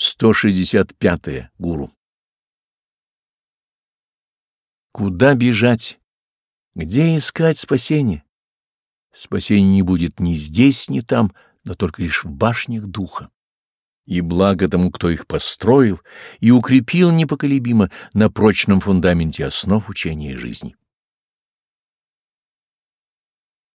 165. -е. Гуру. Куда бежать? Где искать спасение? Спасения не будет ни здесь, ни там, но только лишь в башнях духа. И благо тому, кто их построил и укрепил непоколебимо на прочном фундаменте основ учения жизни.